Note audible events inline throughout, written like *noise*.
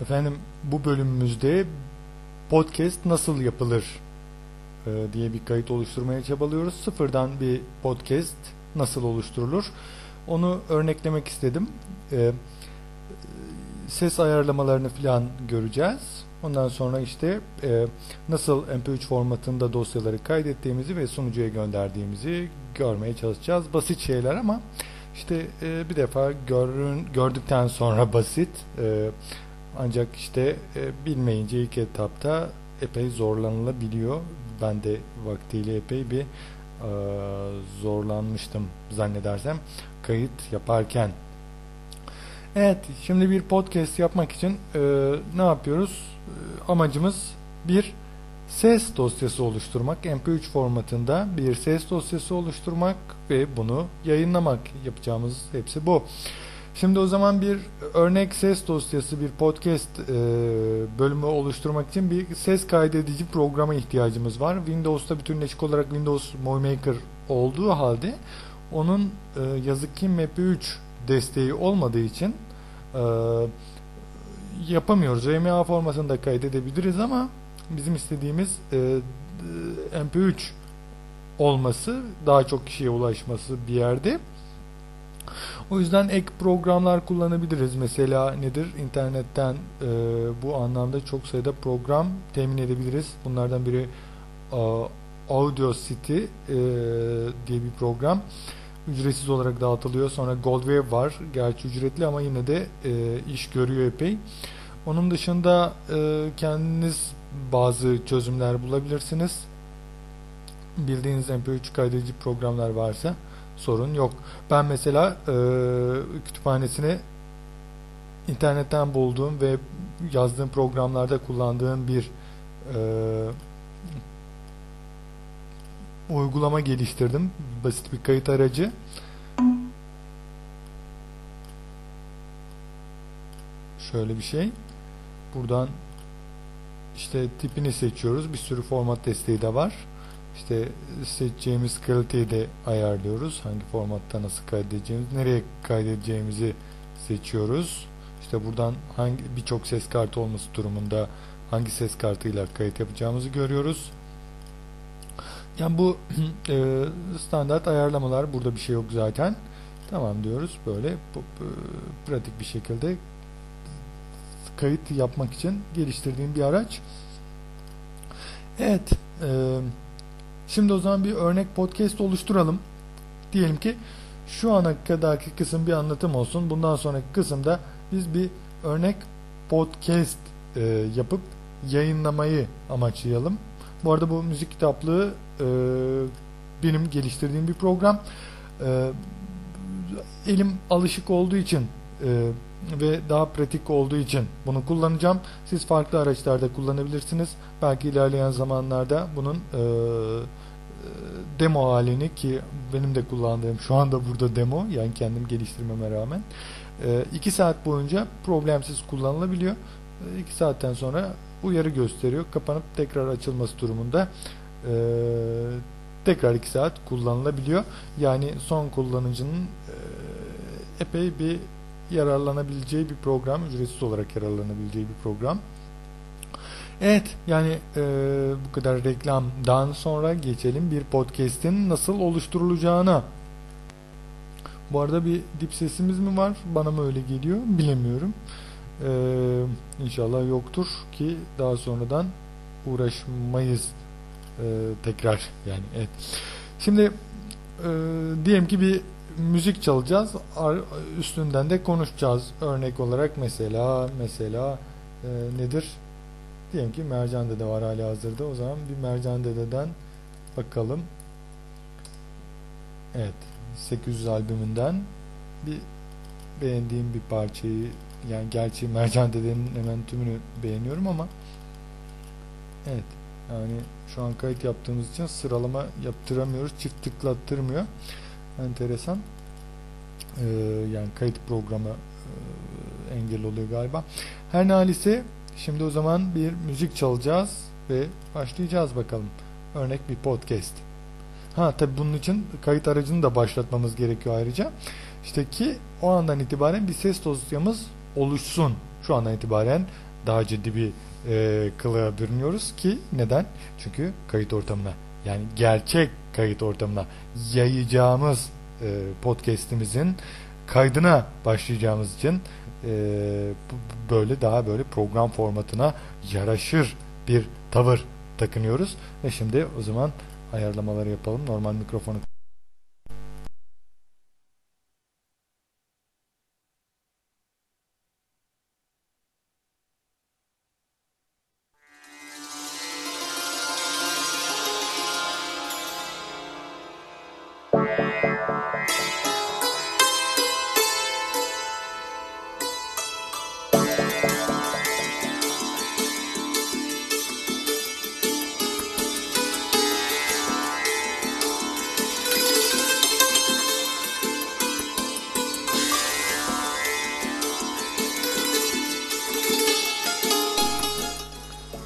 Efendim bu bölümümüzde podcast nasıl yapılır e, diye bir kayıt oluşturmaya çabalıyoruz. Sıfırdan bir podcast nasıl oluşturulur onu örneklemek istedim. E, ses ayarlamalarını falan göreceğiz. Ondan sonra işte e, nasıl MP3 formatında dosyaları kaydettiğimizi ve sunucuya gönderdiğimizi görmeye çalışacağız. Basit şeyler ama işte bir defa görün, gördükten sonra basit e, ancak işte e, bilmeyince ilk etapta epey zorlanılabiliyor. Ben de vaktiyle epey bir e, zorlanmıştım zannedersem kayıt yaparken. Evet, şimdi bir podcast yapmak için e, ne yapıyoruz? E, amacımız bir ses dosyası oluşturmak, MP3 formatında bir ses dosyası oluşturmak ve bunu yayınlamak. Yapacağımız hepsi bu. Şimdi o zaman bir örnek ses dosyası, bir podcast e, bölümü oluşturmak için bir ses kaydedici programa ihtiyacımız var. Windows'ta bütünleşik olarak Windows Movie Maker olduğu halde onun e, yazık ki MP3 desteği olmadığı için e, yapamıyoruz. VMA formatında kaydedebiliriz ama bizim istediğimiz e, MP3 olması, daha çok kişiye ulaşması bir yerde. O yüzden ek programlar kullanabiliriz. Mesela nedir? İnternetten e, bu anlamda çok sayıda program temin edebiliriz. Bunlardan biri e, Audio City e, diye bir program. Ücretsiz olarak dağıtılıyor. Sonra Goldwave var. Gerçi ücretli ama yine de e, iş görüyor epey. Onun dışında e, kendiniz bazı çözümler bulabilirsiniz. Bildiğiniz MP3 kaydedici programlar varsa sorun yok. Ben mesela e, kütüphanesine internetten bulduğum ve yazdığım programlarda kullandığım bir e, uygulama geliştirdim. Basit bir kayıt aracı. Şöyle bir şey. Buradan işte tipini seçiyoruz. Bir sürü format desteği de var. İşte seçeceğimiz kaliteyi de ayarlıyoruz. Hangi formatta nasıl kaydedeceğimiz, nereye kaydedeceğimizi seçiyoruz. İşte buradan hangi birçok ses kartı olması durumunda hangi ses kartıyla kayıt yapacağımızı görüyoruz. Yani bu *clears throat* e, standart ayarlamalar burada bir şey yok zaten. Tamam diyoruz böyle pratik bir şekilde kayıt yapmak için geliştirdiğim bir araç. Evet. E, şimdi o zaman bir örnek podcast oluşturalım. Diyelim ki şu ana kadarki kısım bir anlatım olsun. Bundan sonraki kısımda biz bir örnek podcast e, yapıp yayınlamayı amaçlayalım. Bu arada bu müzik kitaplığı e, benim geliştirdiğim bir program. E, elim alışık olduğu için e, ve daha pratik olduğu için bunu kullanacağım. Siz farklı araçlarda kullanabilirsiniz. Belki ilerleyen zamanlarda bunun e, demo halini ki benim de kullandığım şu anda burada demo yani kendim geliştirmeme rağmen 2 saat boyunca problemsiz kullanılabiliyor. 2 saatten sonra uyarı gösteriyor. Kapanıp tekrar açılması durumunda e, tekrar 2 saat kullanılabiliyor. Yani son kullanıcının e, epey bir yararlanabileceği bir program, ücretsiz olarak yararlanabileceği bir program. Evet, yani e, bu kadar reklamdan sonra geçelim bir podcast'in nasıl oluşturulacağına. Bu arada bir dip sesimiz mi var? Bana mı öyle geliyor? Bilemiyorum. Ee, inşallah yoktur ki daha sonradan uğraşmayız ee, tekrar yani evet. Şimdi e, diyelim ki bir müzik çalacağız. Üstünden de konuşacağız. Örnek olarak mesela mesela e, nedir? Diyelim ki Mercan Dede var hali hazırda. O zaman bir Mercan Dede'den bakalım. Evet 800 albümünden bir beğendiğim bir parçayı yani gerçi Mercan Dede'nin hemen tümünü beğeniyorum ama evet yani şu an kayıt yaptığımız için sıralama yaptıramıyoruz. Çift tıklattırmıyor. Enteresan. Ee, yani kayıt programı e, engel oluyor galiba. Her nalise şimdi o zaman bir müzik çalacağız ve başlayacağız bakalım. Örnek bir podcast. Ha tabi bunun için kayıt aracını da başlatmamız gerekiyor ayrıca. İşte ki o andan itibaren bir ses dosyamız oluşsun. Şu andan itibaren daha ciddi bir e, kılığa bürünüyoruz ki neden? Çünkü kayıt ortamına yani gerçek kayıt ortamına yayacağımız e, podcast'imizin kaydına başlayacağımız için e, böyle daha böyle program formatına yaraşır bir tavır takınıyoruz ve şimdi o zaman ayarlamaları yapalım. Normal mikrofonu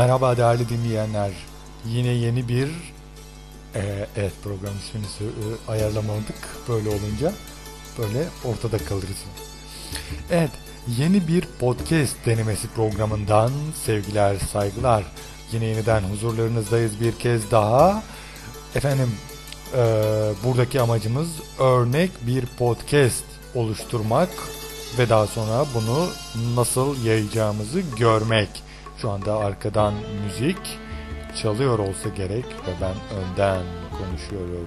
Merhaba değerli dinleyenler. Yine yeni bir e, evet program ismini e, ayarlamadık. Böyle olunca böyle ortada kalırız. Evet yeni bir podcast denemesi programından sevgiler saygılar. Yine yeniden huzurlarınızdayız bir kez daha. Efendim e, buradaki amacımız örnek bir podcast oluşturmak ve daha sonra bunu nasıl yayacağımızı görmek. Şu anda arkadan müzik çalıyor olsa gerek ve ben önden konuşuyorum.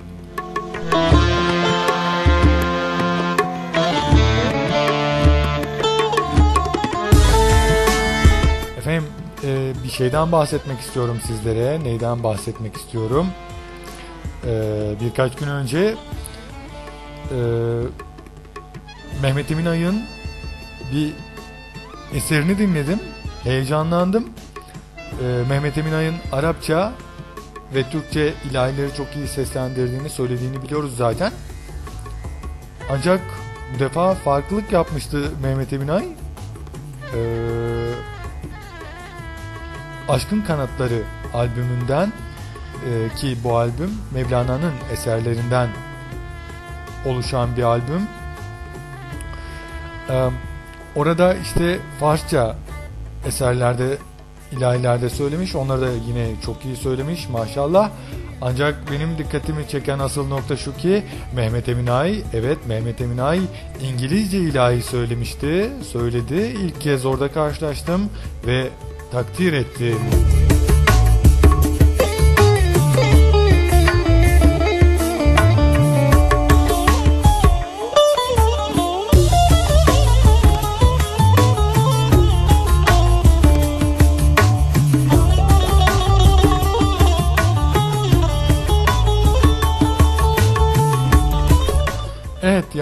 Efendim e, bir şeyden bahsetmek istiyorum sizlere. Neyden bahsetmek istiyorum? E, birkaç gün önce e, Mehmet Emin Ay'ın bir eserini dinledim Heyecanlandım. Ee, Mehmet Emin Ay'ın Arapça ve Türkçe ilahileri çok iyi seslendirdiğini söylediğini biliyoruz zaten. Ancak bu defa farklılık yapmıştı Mehmet Emin Ay. Ee, Aşkın Kanatları albümünden e, ki bu albüm Mevlana'nın eserlerinden oluşan bir albüm. Ee, orada işte Farsça eserlerde ilahilerde söylemiş. Onları da yine çok iyi söylemiş maşallah. Ancak benim dikkatimi çeken asıl nokta şu ki Mehmet Eminay, evet Mehmet Eminay İngilizce ilahi söylemişti, söyledi. İlk kez orada karşılaştım ve takdir etti.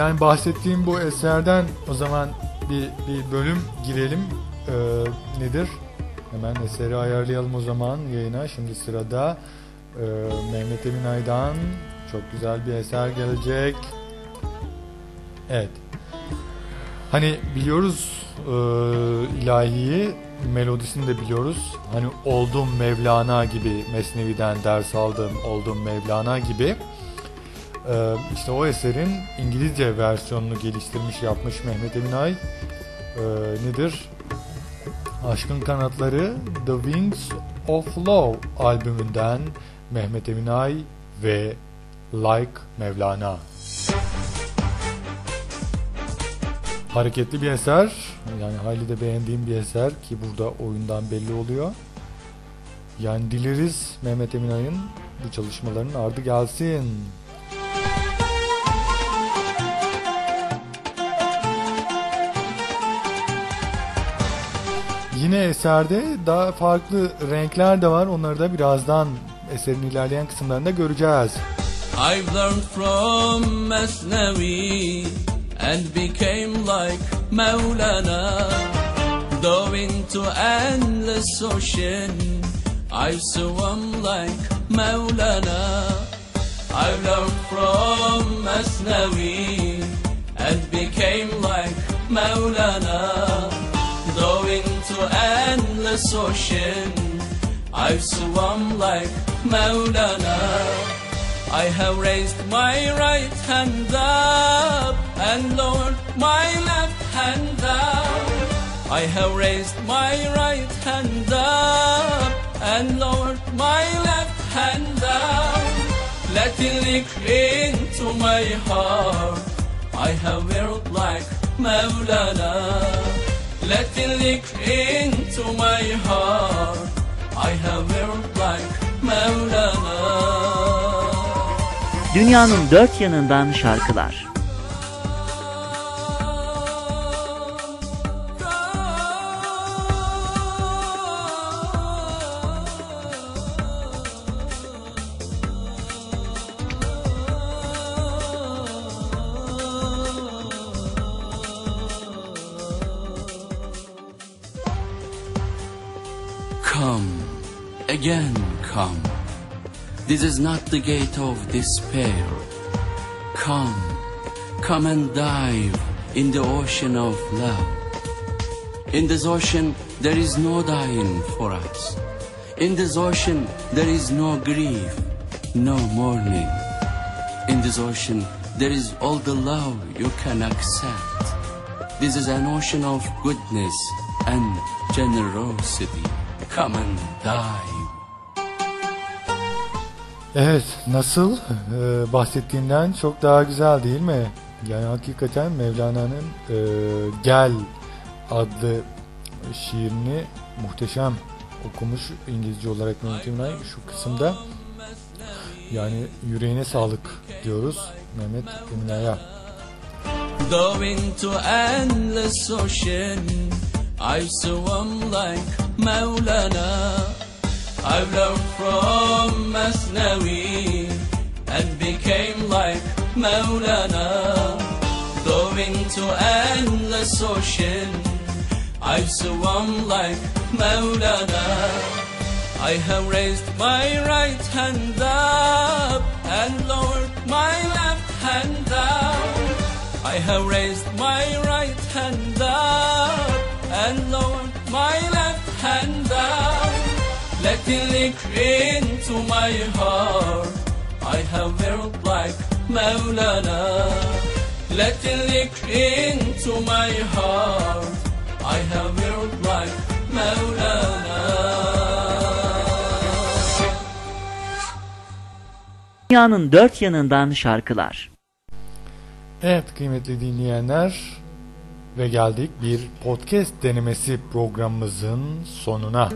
Yani bahsettiğim bu eserden o zaman bir, bir bölüm girelim. Ee, nedir? Hemen eseri ayarlayalım o zaman yayına. Şimdi sırada e, Mehmet Emin Ay'dan çok güzel bir eser gelecek. Evet. Hani biliyoruz e, ilahiyi, melodisini de biliyoruz. Hani oldum Mevlana gibi Mesnevi'den ders aldım, oldum Mevlana gibi. Ee, işte o eserin İngilizce versiyonunu geliştirmiş yapmış Mehmet Eminay. Ee, nedir? Aşkın Kanatları The Wings of Love albümünden Mehmet Eminay ve Like Mevlana. Hareketli bir eser. Yani hayli de beğendiğim bir eser ki burada oyundan belli oluyor. Yani dileriz Mehmet Eminay'ın bu çalışmaların ardı gelsin. Yine eserde daha farklı renkler de var. Onları da birazdan eserin ilerleyen kısımlarında göreceğiz. I've learned from Mesnevi and became like Maulana. Though into endless ocean, I swam like Maulana. I've learned from Mesnevi and became like Maulana. Endless ocean I've swum like Maulana I have raised my right hand up And lowered my left hand down I have raised my right hand up and lowered my left hand down. Letting liquor into my heart. I have whirled like Mevlana. Letting liquor into my heart. I have whirled like Mevlana. Dünyanın dört yanından şarkılar. Come, again come. This is not the gate of despair. Come, come and dive in the ocean of love. In this ocean, there is no dying for us. In this ocean, there is no grief, no mourning. In this ocean, there is all the love you can accept. This is an ocean of goodness and generosity. Come and dive. Evet, nasıl? Ee, bahsettiğinden çok daha güzel değil mi? Yani hakikaten Mevlana'nın e, Gel adlı şiirini muhteşem okumuş İngilizce olarak Mehmet Eminay şu kısımda. Yani yüreğine sağlık diyoruz Mehmet Eminay'a. Going to endless ocean I swam like Maulana I've learned from Masnawi And became like Maulana Going to endless ocean I swam like Maulana I have raised my right hand up and lowered my left hand down. I have raised my right hand up and lowered my left hand down. Letting liquor into my heart. I have whirled like Maulana. Letting liquor into my heart. I have whirled like Maulana. Dünyanın dört yanından şarkılar. Evet kıymetli dinleyenler ve geldik bir podcast denemesi programımızın sonuna.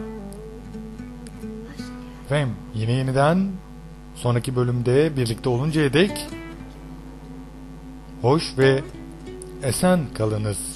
Efendim yine yeniden sonraki bölümde birlikte oluncaya dek hoş ve esen kalınız.